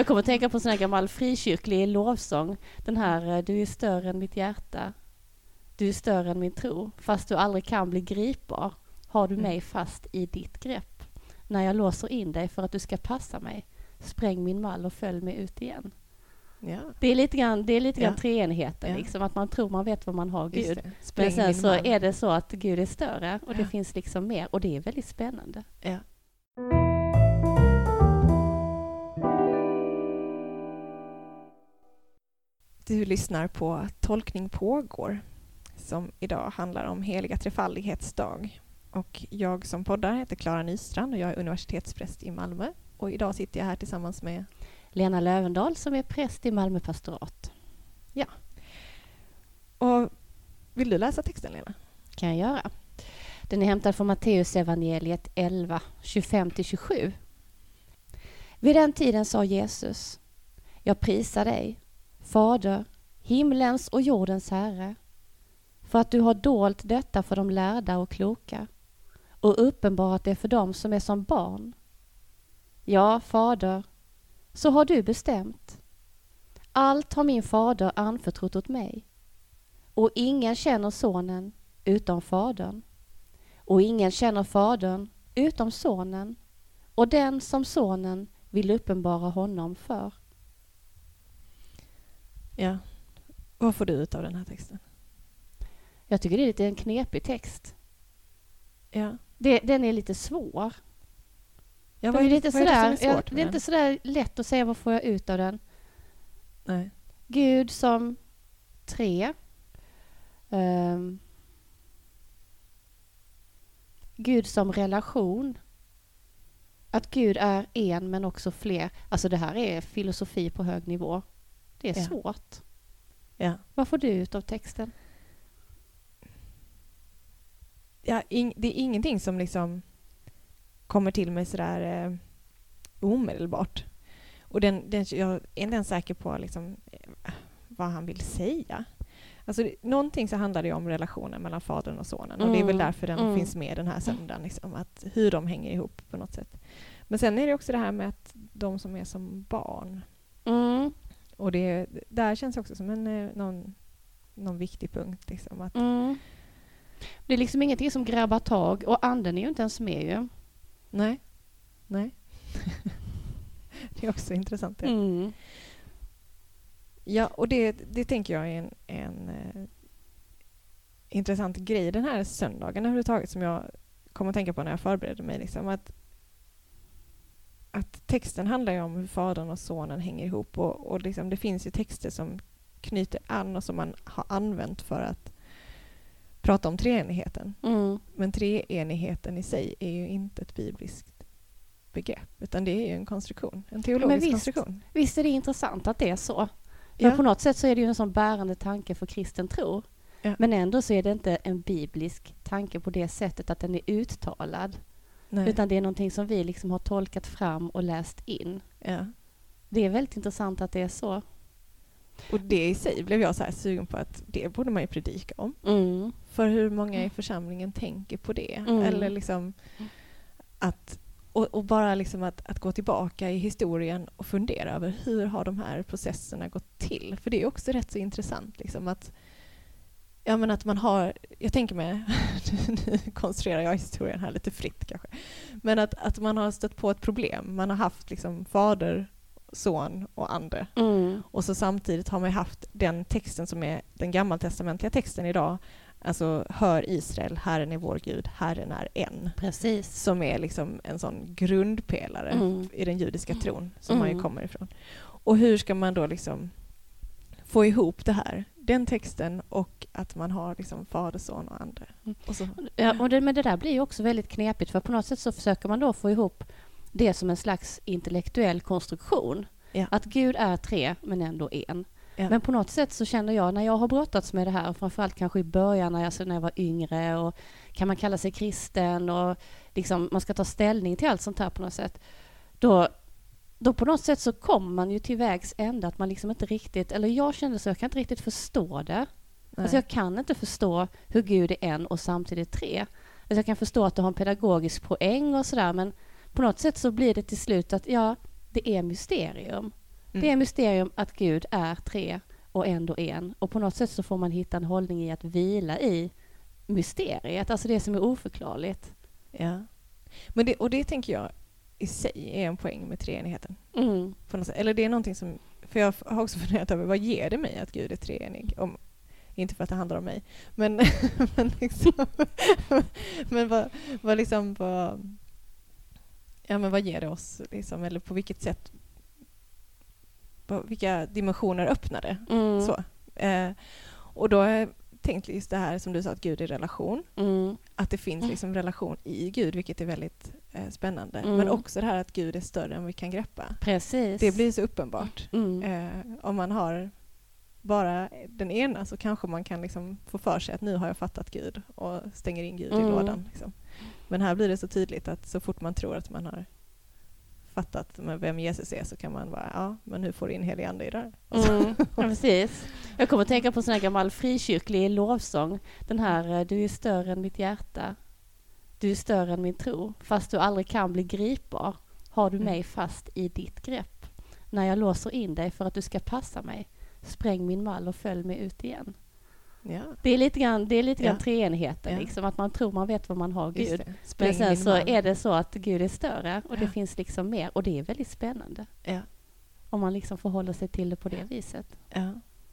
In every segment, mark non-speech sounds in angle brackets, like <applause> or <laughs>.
Jag kommer att tänka på en sån här gammal frikyrklig lovsång. Den här, eh, du är större än mitt hjärta. Du är större än min tro. Fast du aldrig kan bli gripbar har du mig fast i ditt grepp. När jag låser in dig för att du ska passa mig, spräng min mall och följ mig ut igen. Ja. Det är lite grann, det är lite grann Ja. treenigheten, Ja. liksom, att man tror man vet vad man har Gud. Men sen så mall. är det så att Gud är större och det finns liksom mer och det är väldigt spännande. Du lyssnar på Tolkning pågår som idag handlar om heliga trefaldighetsdag. Och jag som poddar heter Klara Nystrand och jag är universitetspräst i Malmö. Och idag sitter jag här tillsammans med Lena Lövendal som är präst i Malmö pastorat. och vill du läsa texten Lena? kan jag göra. Den är hämtad från Matteus evangeliet 11, 25-27. Vid den tiden sa Jesus, jag prisar dig, Fader, himlens och jordens Herre, för att du har dolt detta för de lärda och kloka och uppenbarat det för dem som är som barn. Ja, Fader, så har du bestämt. Allt har min fader anförtrott åt mig och ingen känner sonen utom Fadern. Och ingen känner Fadern utom Sonen och den som Sonen vill uppenbara honom för. Ja. Vad får du ut av den här texten? Jag tycker det är lite en knepig text. Ja. Det, den är lite svår. ja det, är lite vad är det sådär, som är det med är inte sådär lätt att säga vad får jag ut av den. Nej. Gud som tre. Ehm. Gud som relation. Att Gud är en men också fler. Alltså det här är filosofi på hög nivå. Det är Ja. svårt. Ja. Vad får du ut av texten? ja, ing, det är ingenting som liksom kommer till mig sådär eh, omedelbart. Och den, den, jag är inte ens säker på liksom, eh, vad han vill säga. Alltså, någonting så handlar det om relationen mellan fadern och sonen och det är väl Mm, därför den mm. finns med den här söndagen, liksom, att hur de hänger ihop på något sätt. Men sen är det också det här med att de som är som barn, Mm, och det där känns också som en, eh, någon, någon viktig punkt. Liksom, att, mm. Det är liksom ingenting som grabbar tag och anden är ju inte ens med ju. Nej. Nej. <laughs> det är också intressant. Ja, Mm. ja och det, det tänker jag är en, en eh, intressant grej den här söndagen överhuvudtaget som jag kom att tänka på när jag förberedde mig. Liksom, att, att texten handlar ju om hur fadern och sonen hänger ihop och, och liksom, det finns ju texter som knyter an och som man har använt för att prata om treenigheten. Mm. Men treenigheten i sig är ju inte ett bibliskt begrepp utan det är ju en konstruktion, en teologisk visst. konstruktion. Visst är det intressant att det är så. Men Ja. på något sätt så är det ju en sån bärande tanke för kristen tro. Ja. Men ändå så är det inte en biblisk tanke på det sättet att den är uttalad. Nej. Utan det är någonting som vi liksom har tolkat fram och läst in. ja. Det är väldigt intressant att det är så. Och det i sig blev jag så här sugen på att det borde man ju predika om. Mm. För hur många i församlingen tänker på det. Mm. Eller liksom att och, och bara liksom att, att gå tillbaka i historien och fundera över hur har de här processerna gått till? För det är också rätt så intressant liksom att Ja men att man har, jag tänker mig, <laughs> nu konstruerar jag historien här lite fritt kanske, men att, att man har stött på ett problem. Man har haft liksom fader, son och ande. Mm. Och så samtidigt har man haft den texten som är den gammaltestamentliga texten idag. Alltså hör Israel, Herren är vår Gud, Herren är en. Precis. Som är liksom en sån grundpelare Mm. i den judiska tron som man Mm. kommer ifrån. Och hur ska man då liksom få ihop det här? Den texten och att man har liksom fader, son och ande. Mm. Och så, Ja, och det, men det där blir ju också väldigt knepigt för på något sätt så försöker man då få ihop det som en slags intellektuell konstruktion. Ja. Att Gud är tre men ändå en. Ja. Men på något sätt så känner jag när jag har brottats med det här, framförallt kanske i början när jag, när jag var yngre och kan man kalla sig kristen och liksom man ska ta ställning till allt sånt här på något sätt. Då, då på något sätt så kommer man ju till vägs ände att man liksom inte riktigt, eller jag kände så, jag kan inte riktigt förstå det. nej. Alltså jag kan inte förstå hur Gud är en och samtidigt tre. Alltså jag kan förstå att du har en pedagogisk poäng och sådär men på något sätt så blir det till slut att ja, det är mysterium. Det är mysterium att Gud är tre och ändå en. Och på något sätt så får man hitta en hållning i att vila i mysteriet, alltså det som är oförklarligt. Ja. Men det, och det tänker jag i sig är en poäng med treenigheten. Mm. På något sätt. Eller det är någonting som... För jag har också <laughs> funderat över vad ger det mig att Gud är treenig? Om, inte för att det handlar om mig, men, <laughs> men, liksom, <laughs> men vad, vad, liksom, vad, ja, men vad ger det oss? Liksom, eller på vilket sätt på vilka dimensioner öppnar det? Mm. Så. Eh, och då tänkt just det här som du sa, att Gud är relation. Mm. Att det finns liksom relation i Gud, vilket är väldigt eh, spännande. Mm. Men också det här att Gud är större än vi kan greppa. Precis. Det blir så uppenbart. Mm. Eh, om man har bara den ena så kanske man kan liksom få för sig att nu har jag fattat Gud och stänger in Gud i Mm. lådan. Liksom. Men här blir det så tydligt att så fort man tror att man har fattat vem Jesus är så kan man bara, ja, men hur får du in helig ande i det Mm, ja, precis. Jag kommer att tänka på en sån här gammal frikyrklig lovsång. Den här, eh, du är större än mitt hjärta. Du är större än min tro. Fast du aldrig kan bli gripbar har du Mm. mig fast i ditt grepp. När jag låser in dig för att du ska passa mig. Spräng min mall och följ mig ut igen. Ja, Det är lite grann, det är lite grann Ja. treenigheten, Ja. liksom, att man tror man vet vad man har Gud. Men sen så man. är det så att Gud är större och det finns liksom mer och det är väldigt spännande. Om man liksom förhåller sig till det på det viset.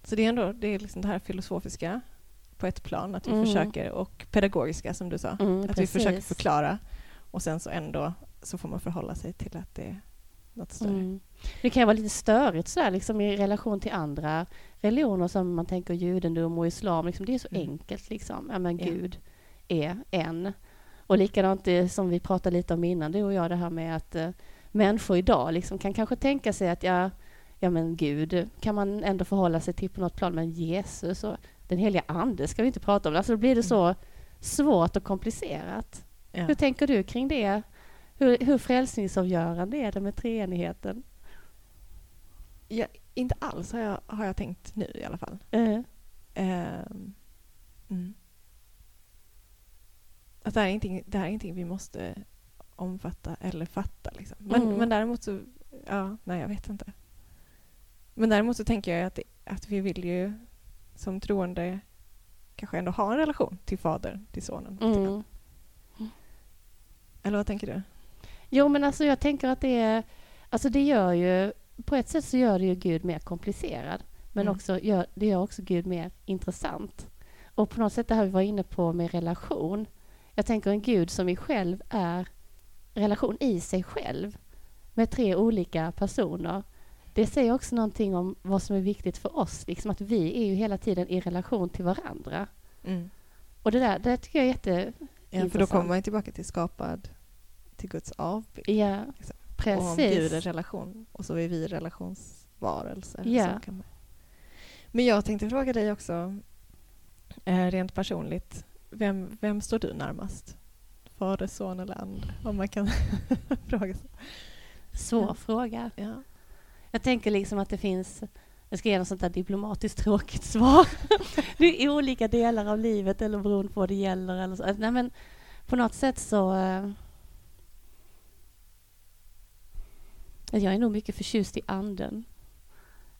Så det är ändå det, är liksom det här filosofiska på ett plan, att vi Mm. försöker, och pedagogiska som du sa, Mm, att vi försöker precis. förklara och sen så ändå så får man förhålla sig till att det något större. Mm. Det kan vara lite störigt sådär, liksom, i relation till andra religioner som man tänker judendom och islam. Liksom, det är så Mm. enkelt. Liksom. Ja, men. Gud är en. Och likadant det som vi pratade lite om innan, du och jag, det här med att eh, människor idag liksom, kan kanske tänka sig att ja, ja, men Gud kan man ändå förhålla sig till på något plan, men Jesus och den heliga Ande ska vi inte prata om. Alltså då blir det så svårt och komplicerat. Ja. Hur tänker du kring det? Hur, hur frälsningsavgörande är det med treenigheten? Ja, inte alls har jag, har jag tänkt nu i alla fall. Eh, Ehm, mm. Att det, här är ingenting, det här är ingenting vi måste omfatta eller fatta. Liksom. Men, Mm. men däremot så, ja, nej jag vet inte. Men däremot så tänker jag att, det, att vi vill ju som troende kanske ändå ha en relation till Fadern, till Sonen. Mm. Eller vad tänker du? Jo, men alltså jag tänker att det är... Alltså det gör ju... På ett sätt så gör det ju Gud mer komplicerad. Men Mm. också gör, det gör också Gud mer intressant. Och på något sätt det här vi var inne på med relation. Jag tänker en Gud som i själv är relation i sig själv. Med tre olika personer. Det säger också någonting om vad som är viktigt för oss. Liksom att vi är ju hela tiden i relation till varandra. Mm. Och det där det tycker jag är jätte... Ja, för då kommer man tillbaka till skapad, till Guds avbild. Ja, Liksom. precis. Och om Gud är relation och så är vi relationsvarelser. Ja. Man. Men jag tänkte fråga dig också, eh, rent personligt, vem, vem står du närmast? Fader, son eller ande? Om man kan <laughs> fråga så. Svår Ja. fråga. Ja. Jag tänker liksom att det finns, jag ska ge något sånt där diplomatiskt tråkigt svar. <laughs> det är olika delar av livet eller beroende på vad det gäller. Eller så. Nej, men på något sätt så... Jag är nog mycket förtjust i anden.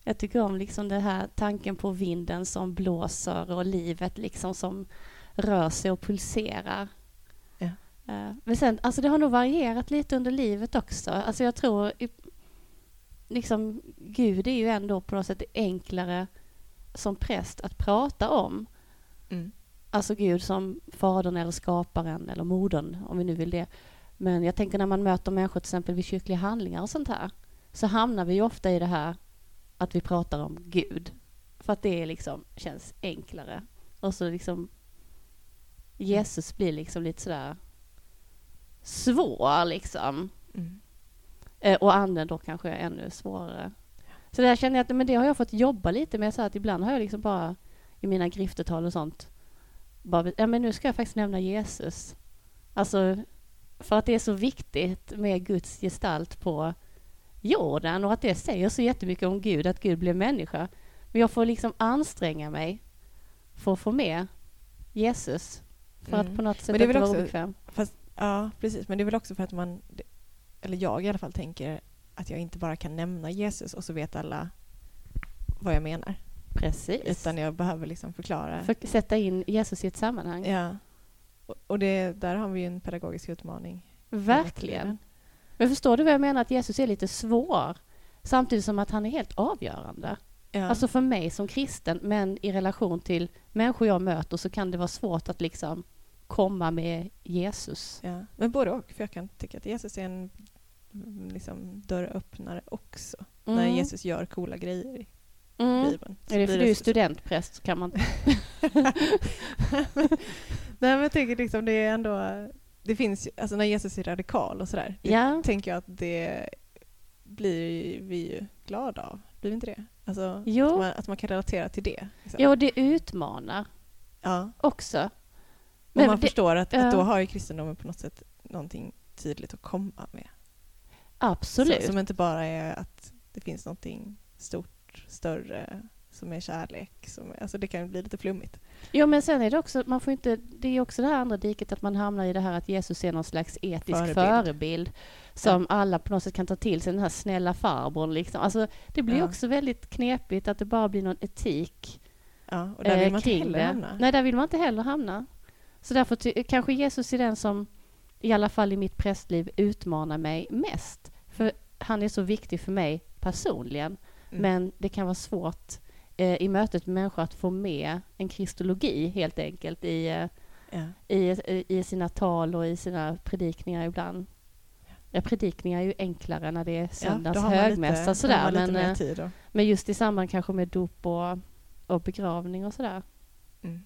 Jag tycker om liksom det här tanken på vinden som blåser och livet liksom som rör sig och pulserar. Ja. Eh, Men sen, alltså det har nog varierat lite under livet också. Alltså jag tror liksom, Gud är ju ändå på något sätt enklare som präst att prata om. Mm. Alltså Gud som fadern eller skaparen eller modern, om vi nu vill det. Men jag tänker när man möter människor till exempel vid kyrkliga handlingar och sånt här, så hamnar vi ofta i det här att vi pratar om Gud. För att det liksom känns enklare. Och så liksom Jesus blir liksom lite sådär svår liksom. Mm. Eh, och anden då kanske är ännu svårare. Så där känner jag att men det har jag fått jobba lite med. Så att ibland har jag liksom bara i mina griftetal och sånt bara, ja men nu ska jag faktiskt nämna Jesus. Alltså för att det är så viktigt med Guds gestalt på jorden och att det säger så jättemycket om Gud, att Gud blev människa. Men jag får liksom anstränga mig för att få med Jesus. För Mm. att på något sätt Men det är väl också- obekväm. Fast, ja, precis. Men det är väl också för att man, eller jag i alla fall, tänker att jag inte bara kan nämna Jesus och så vet alla vad jag menar. Precis. Utan jag behöver liksom förklara. För sätta in Jesus i ett sammanhang. Ja. Och- det, där har vi en pedagogisk utmaning. Verkligen. Men förstår du vad jag menar? Att Jesus är lite svår. Samtidigt som att han är helt avgörande. Ja. Alltså för mig som kristen, men i relation till människor jag möter så kan det vara svårt att liksom komma med Jesus. ja. Men både och. För jag kan tycka att Jesus är en mm, liksom, dörröppnare också. När Mm. Jesus gör coola grejer i Mm. Bibeln. Är det för du är studentpräst så kan man... <laughs> <laughs> Nej men jag tänker liksom det är ändå, det finns alltså när Jesus är radikal och sådär, Ja. tänker jag att det blir vi ju glada av. Blir vi inte det? Alltså Jo. att man, att man kan relatera till det. Liksom. Ja, och det utmanar Ja. också. Och Men man det- förstår att, att då har ju kristendomen på något sätt någonting tydligt att komma med. Absolut. Så, som inte bara är att det finns någonting stort, större, som är kärlek. Som, alltså det kan bli lite flummigt. Jo, men sen är det också, man får inte, det är också det här andra diket att man hamnar i det här att Jesus är någon slags etisk Förebild. förebild, som alla på något sätt kan ta till sig, den här snälla farbrorn liksom. Alltså, det blir Ja. också väldigt knepigt att det bara blir någon etik Ja, och där vill eh, man inte heller det. hamna. Nej, där vill man inte heller hamna. Så därför kanske Jesus är den som, i alla fall i mitt prästliv, utmanar mig mest. För han är så viktig för mig personligen. Mm. Men det kan vara svårt i mötet med människor att få med en kristologi helt enkelt i, eh, ja. i, i sina tal och i sina predikningar ibland. Ja, predikningar är ju enklare när det är söndags man högmässa lite, sådär. Men, eh, men just i samband kanske med dop och, och begravning och sådär. Mm.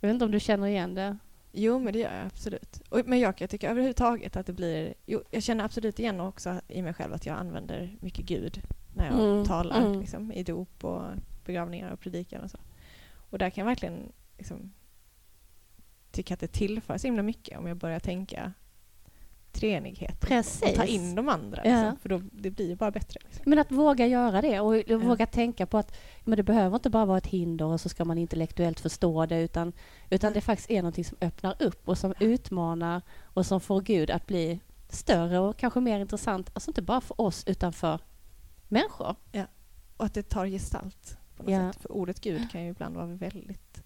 Jag vet inte om du känner igen det? Jo, men det gör jag absolut. Och, men jag kan tycka överhuvudtaget att det blir... Jo, jag känner absolut igen också i mig själv att jag använder mycket Gud när jag Mm, talar mm. liksom, i dop och begravningar och predikan och så. Och där kan jag verkligen liksom, tycka att det tillför så himla mycket om jag börjar tänka treenighet Precis. och ta in de andra. Ja. Liksom, för då, det blir ju bara bättre. Liksom. Men att våga göra det och våga tänka på att men det behöver inte bara vara ett hinder och så ska man intellektuellt förstå det utan, utan det faktiskt är någonting som öppnar upp och som utmanar och som får Gud att bli större och kanske mer intressant, alltså inte bara för oss utan för människor. Och att det tar gestalt på något Ja. sätt. För ordet Gud kan ju ibland vara väldigt...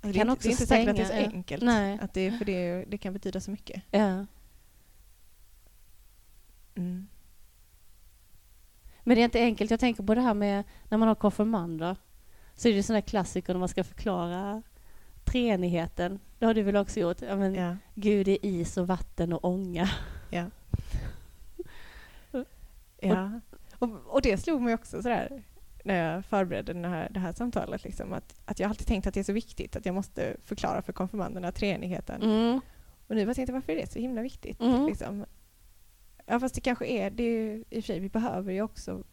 Alltså det, Kan är också det är inte säkert att det är så enkelt. Nej. Att det, för det, det kan betyda så mycket. Ja. Mm. Men det är inte enkelt. Jag tänker på det här med när man har konfirmander. Så är det sådana klassiker när man ska förklara treenigheten. Det har du väl också gjort? Ja, men Ja. Gud är is och vatten och ånga. Ja. <laughs> ja. Och, och det slog mig också sådär när jag förberedde den här, det här samtalet. Liksom, att, att jag alltid tänkt att det är så viktigt att jag måste förklara för konfirmanderna treenigheten. Mm. Och nu bara tänkte jag, varför är det så himla viktigt? Mm. Liksom? Ja, fast det kanske är det. Är, ju- I och för sig, vi behöver ju också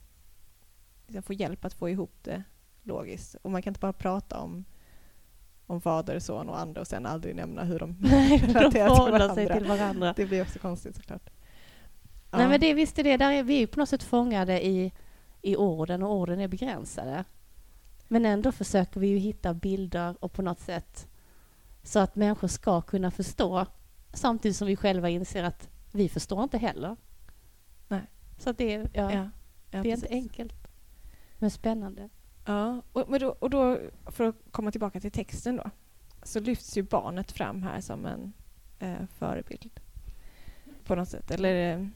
liksom, få hjälp att få ihop det logiskt. Och man kan inte bara prata om, om fader, son och ande och sen aldrig nämna hur de <laughs> <laughs> relaterar till till varandra. Det blir också konstigt såklart. Nej, men det, visst är det. Där är vi på något sätt fångade i, i orden och orden är begränsade. Men ändå försöker vi ju hitta bilder och på något sätt så att människor ska kunna förstå samtidigt som vi själva inser att vi förstår inte heller. Nej. Så att det, är- ja, ja, ja, det är inte enkelt. Men spännande. Ja, och, men då, och då, för att komma tillbaka till texten då, så lyfts ju barnet fram här som en eh, förebild på något sätt. Eller eh,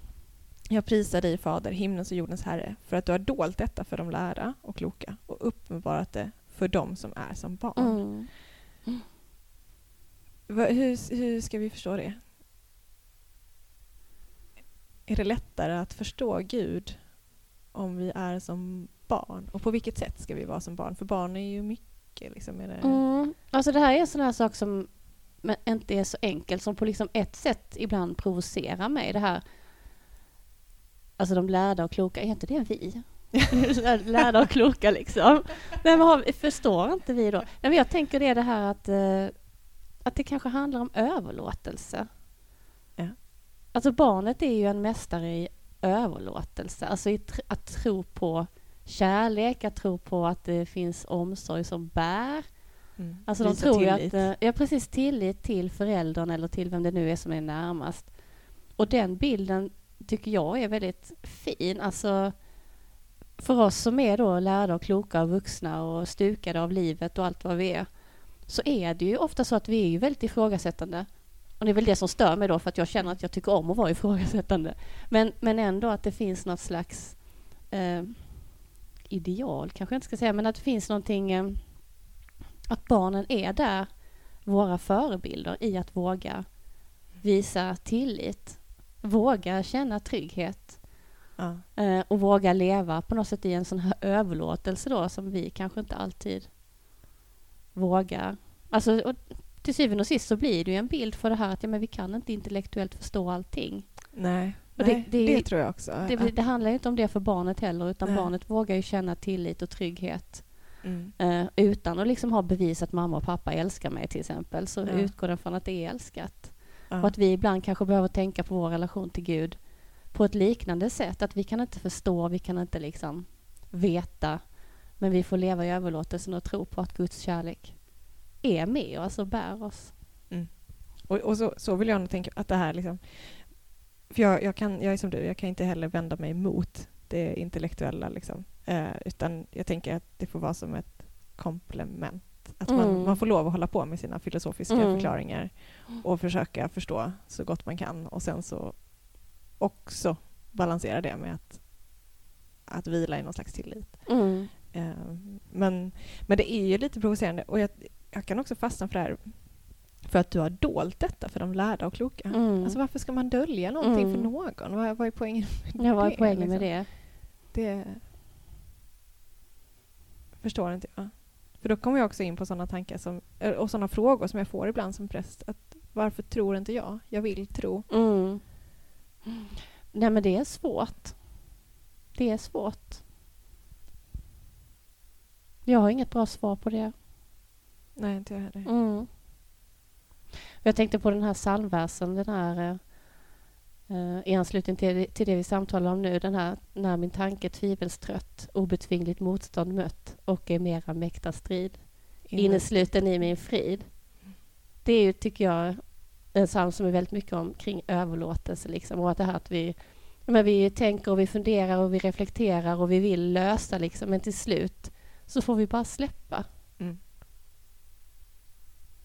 jag prisar dig Fader, himlens och jordens Herre, för att du har dolt detta för de lärda och kloka och uppenbarat det för dem som är som barn. Mm. Va, hur, hur ska vi förstå det? Är det lättare att förstå Gud om vi är som barn? Och på vilket sätt ska vi vara som barn? För barn är ju mycket. Liksom, är det... Mm. Alltså det här är en sån här sak som men inte är så enkel, som på liksom ett sätt ibland provocerar mig. Det här, alltså de lärda och kloka, är inte det vi? <laughs> lärda och kloka liksom. Nej, men har, förstår inte vi då? Nej, men jag tänker det det här att, eh, att det kanske handlar om överlåtelse. Ja. Alltså barnet är ju en mästare i överlåtelse, alltså i tr- att tro på kärlek, att tro på att det finns omsorg som bär. Mm. Alltså de Visa tror tillit. att, eh, ja precis, tillit till föräldern eller till vem det nu är som är närmast. Och den bilden tycker jag är väldigt fin. Alltså, för oss som är då lärda och kloka och vuxna och stukade av livet och allt vad vi är, så är det ju ofta så att vi är ju väldigt ifrågasättande. Och det är väl det som stör mig då, för att jag känner att jag tycker om att vara ifrågasättande. Men, men ändå att det finns något slags eh, ideal, kanske jag inte ska säga, men att det finns någonting, eh, att barnen är där, våra förebilder i att våga visa tillit, våga känna trygghet Ja. eh, och våga leva på något sätt i en sån här överlåtelse då som vi kanske inte alltid vågar. Alltså, och till syvende och sist så blir det ju en bild för det här att ja, men vi kan inte intellektuellt förstå allting. Nej, Och det- nej det, det- tror jag också. Det, det handlar ju inte om det för barnet heller utan Nej. barnet vågar ju känna tillit och trygghet mm. eh, utan att liksom ha bevis att mamma och pappa älskar mig till exempel så Ja. utgår den från att det är älskat. Ja. Och att vi ibland kanske behöver tänka på vår relation till Gud på ett liknande sätt. Att vi kan inte förstå, vi kan inte liksom veta. Men vi får leva i överlåtelsen och tro på att Guds kärlek är med oss och bär oss. Och, och så, så vill jag nog tänka att det här liksom... För jag, jag, kan, jag är som du, jag kan inte heller vända mig mot det intellektuella. Liksom. Eh, utan jag tänker att det får vara som ett komplement. Att man, Mm. man får lov att hålla på med sina filosofiska Mm. förklaringar och försöka förstå så gott man kan. Och sen så också balansera det med att, att vila i någon slags tillit. Mm. Eh, men, men det är ju lite provocerande och jag, jag kan också fastna för det här för att du har dolt detta för de lärda och kloka. Mm. Alltså varför ska man dölja någonting Mm. för någon? Vad, vad är poängen med Ja, vad är poängen med liksom? det? Det förstår inte jag. För då kommer jag också in på sådana tankar som, eh, och sådana frågor som jag får ibland som präst. Att varför tror inte jag? Jag vill tro. Mm. Nej, men det är svårt. Det är svårt. Jag har inget bra svar på det. Nej, inte jag heller. Mm. Jag tänkte på den här psalmversen, den här eh, i anslutning till, till det vi samtalar om nu, den här när min tanke tvivelstrött, obetvingligt motstånd mött och är mera mäkta strid. Innesluten i min frid. Det är ju, tycker jag, en psalm som är väldigt mycket om kring överlåtelse liksom, och att det här att vi men vi tänker och vi funderar och vi reflekterar och vi vill lösa liksom, men till slut så får vi bara släppa. Mm.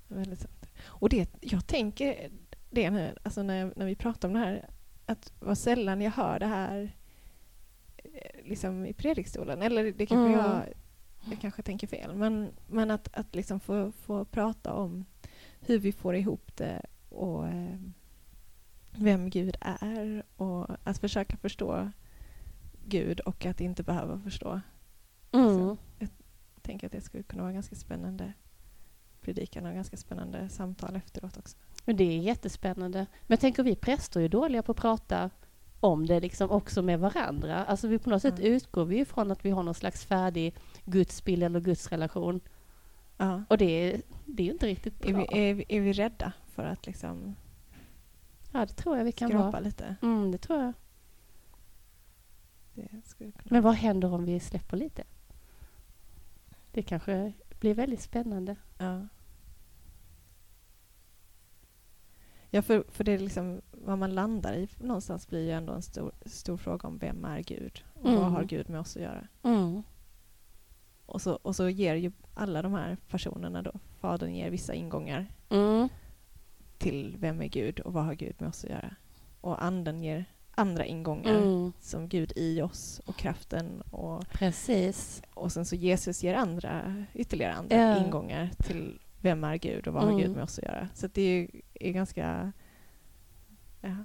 Väldigt sant. Och det, jag tänker det nu, alltså när, när vi pratar om det här, att vad sällan jag hör det här eh, liksom i predikstolen. Eller det kanske Mm. jag, jag kanske tänker fel. Men, men att, att liksom få, få prata om hur vi får ihop det och eh, vem Gud är och att försöka förstå Gud och att inte behöva förstå. Mm. Jag tänker att det skulle kunna vara ganska spännande predikan och ganska spännande samtal efteråt också. Men det är jättespännande. Men jag tänker vi präster är dåliga på att prata om det liksom också med varandra. Alltså vi på något sätt Mm. utgår vi ifrån att vi har någon slags färdig gudsbild eller gudsrelation. Ja. Och det är, det är ju inte riktigt bra. Är, vi, är, vi, är vi rädda för att liksom Ja, det tror jag vi kan vara. lite? Mm, det tror jag. Det Men vad händer om vi släpper lite? Det kanske blir väldigt spännande. Ja. Ja, för, för det är liksom vad man landar i någonstans blir ju ändå en stor, stor fråga om vem är Gud? Och vad Mm. har Gud med oss att göra? Mm. Och så, och så ger ju alla de här personerna då, Fadern ger vissa ingångar Mm. till vem är Gud och vad har Gud med oss att göra? Och Anden ger andra ingångar Mm. som Gud i oss och kraften och, Precis. och sen så Jesus ger andra, ytterligare andra Ja. ingångar till vem är Gud och vad har Mm. Gud med oss att göra? Så det är, ju- är ganska... Ja.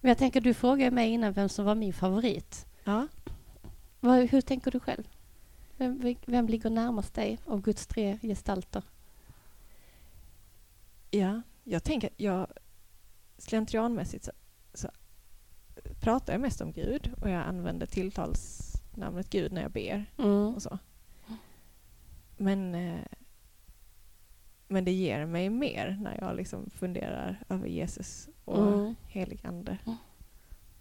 Men jag tänker, du frågade mig innan vem som var min favorit. ja. Vad, hur tänker du själv? Vem, vem ligger närmast dig av Guds tre gestalter? Ja, jag tänker jag slentrianmässigt så, så pratar jag mest om Gud och jag använder tilltalsnamnet Gud när jag ber Mm. och så. Men, eh, men det ger mig mer när jag liksom funderar över Jesus och Mm. helig ande. Mm.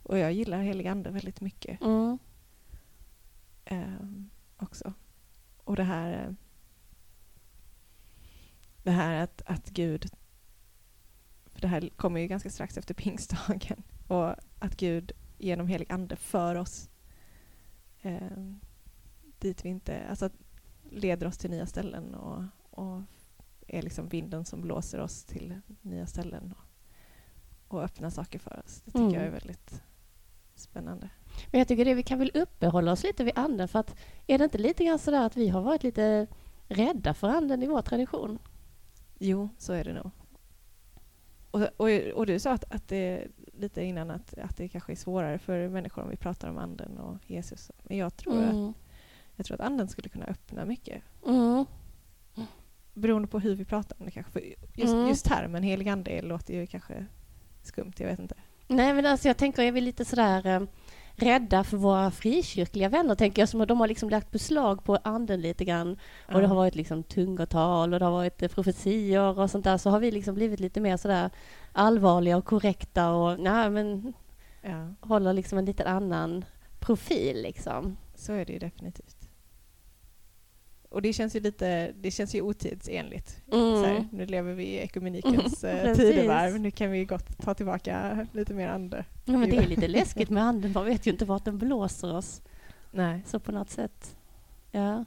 Och jag gillar helig ande väldigt mycket Mm. ehm, också. Och det här eh, det här att, att Gud för det här kommer ju ganska strax efter pingstdagen <laughs> och att Gud genom helig ande för oss eh, dit vi inte, alltså leder oss till nya ställen och, och är liksom vinden som blåser oss till nya ställen och, och öppnar saker för oss. Det tycker Mm. jag är väldigt spännande. Men jag tycker det, vi kan väl uppehålla oss lite vid anden för att är det inte lite grann sådär att vi har varit lite rädda för anden i vår tradition? Jo, så är det nog. Och, och, och du sa att, att det lite innan att, att det kanske är svårare för människor om vi pratar om anden och Jesus. Men jag tror, att, Mm. jag tror att anden skulle kunna öppna mycket. Mm. Beroende på hur vi pratar om det kanske. För just, Mm. just termen helig ande låter ju kanske skumt, jag vet inte. Nej, men alltså jag tänker, är vi lite sådär eh, rädda för våra frikyrkliga vänner, tänker jag, som de har liksom lagt beslag på anden lite grann. Och det har varit liksom tungotal och det har varit eh, profetior och sånt där, så har vi liksom blivit lite mer sådär allvarliga och korrekta och nej, men ja, håller liksom en lite annan profil liksom. så är det ju definitivt. Och det känns ju lite, det känns ju otidsenligt. Så här, Mm. nu lever vi i ekumenikens <laughs> eh, Precis. tidevarv, nu kan vi gott ta tillbaka lite mer ande. Ja, men det är lite läskigt med <laughs> anden, man vet ju inte vart den blåser oss. Nej. Så på något sätt, ja.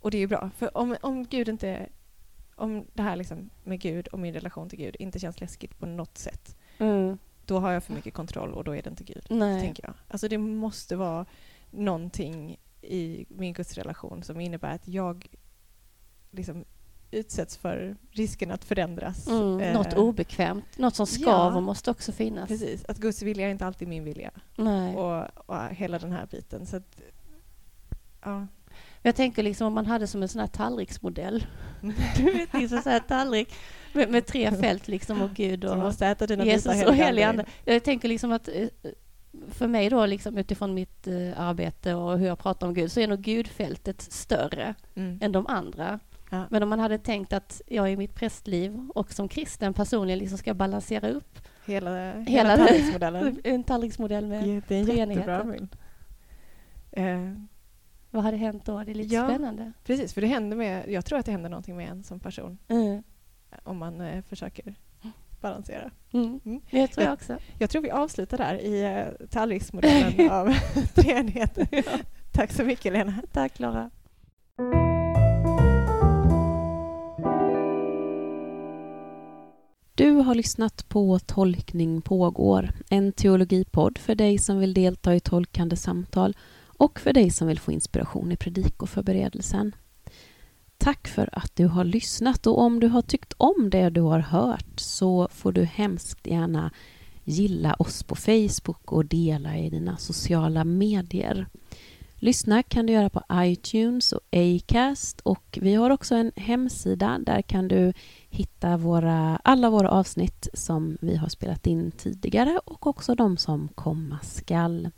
Och det är ju bra, för om, om Gud inte... Om det här liksom med Gud och min relation till Gud inte känns läskigt på något sätt, Mm. då har jag för mycket kontroll och då är det inte Gud, Nej. tänker jag. Alltså det måste vara någonting i min gudsrelation som innebär att jag liksom utsätts för risken att förändras. Mm. Eh, Något obekvämt, något som skaver ja. måste också finnas. Precis, att Guds vilja är inte alltid min vilja. Och, och hela den här biten. Så att, ja. Jag tänker liksom om man hade som en sån här tallriksmodell. <laughs> Du vet, liksom så här tallrik med, med tre fält liksom och Gud och dina Jesus och helig helig ande. ande. Jag tänker liksom att eh, för mig då liksom utifrån mitt eh, arbete och hur jag pratar om Gud så är nog Gudfältet större Mm. än de andra. Ja. Men om man hade tänkt att jag i mitt prästliv och som kristen personligen liksom ska balansera upp Hela, Hela hela tallriksmodellen. <laughs> en tallriksmodell med Det är en jättebra treenigheten. bild. Eh, vad hade hänt då? Det är lite Ja. spännande. precis, för det händer med, jag tror att det händer någonting med en som person Mm. om man eh, försöker balansera. Mm. Mm. Det tror jag Ja. också. Jag tror vi avslutar där i eh, tallriksmodellen <laughs> av <laughs> treenigheten. Tack så mycket Lena. Tack Klara. Du har lyssnat på Tolkning pågår, en teologipodd för dig som vill delta i tolkande samtal och för dig som vill få inspiration i predikoförberedelsen. Tack för att du har lyssnat och om du har tyckt om det du har hört så får du hemskt gärna gilla oss på Facebook och dela i dina sociala medier. Lyssna kan du göra på iTunes och Acast och vi har också en hemsida. Där kan du hitta våra, alla våra avsnitt som vi har spelat in tidigare och också de som komma skall.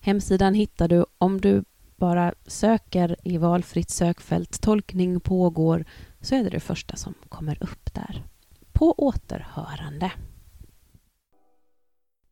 Hemsidan hittar du om du bara söker i valfritt sökfält tolkning pågår så är det det första som kommer upp där. På återhörande.